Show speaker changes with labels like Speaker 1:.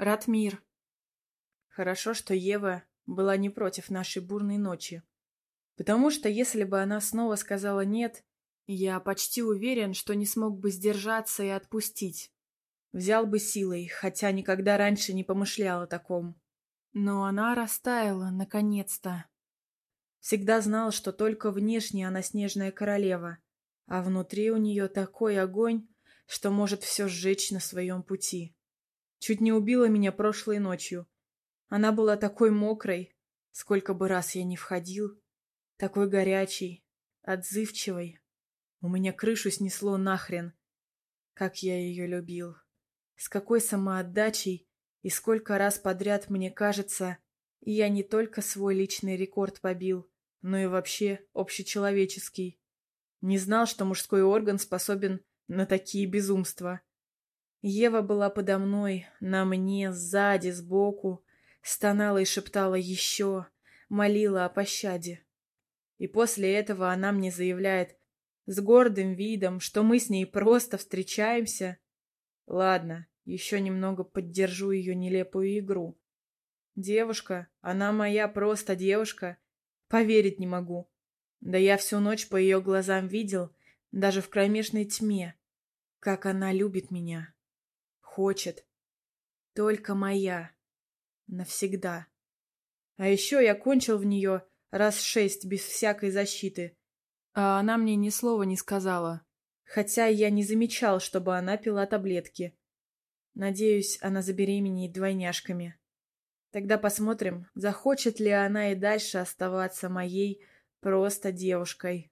Speaker 1: Ратмир. Хорошо, что Ева была не против нашей бурной ночи. Потому что если бы она снова сказала «нет», я почти уверен, что не смог бы сдержаться и отпустить. Взял бы силой, хотя никогда раньше не помышлял о таком. Но она растаяла, наконец-то. Всегда знал, что только внешне она снежная королева, а внутри у нее такой огонь, что может все сжечь на своем пути. Чуть не убила меня прошлой ночью. Она была такой мокрой, сколько бы раз я не входил, такой горячий, отзывчивой. У меня крышу снесло нахрен, как я ее любил. С какой самоотдачей и сколько раз подряд мне кажется, я не только свой личный рекорд побил, но и вообще общечеловеческий. Не знал, что мужской орган способен на такие безумства. Ева была подо мной, на мне, сзади, сбоку, стонала и шептала еще, молила о пощаде. И после этого она мне заявляет с гордым видом, что мы с ней просто встречаемся. Ладно, еще немного поддержу ее нелепую игру. Девушка, она моя просто девушка. Поверить не могу. Да я всю ночь по ее глазам видел, даже в кромешной тьме, как она любит меня. Хочет. Только моя. Навсегда. А еще я кончил в нее раз шесть без всякой защиты. А она мне ни слова не сказала. Хотя я не замечал, чтобы она пила таблетки. Надеюсь, она забеременеет двойняшками. Тогда посмотрим, захочет ли она и дальше оставаться моей просто девушкой.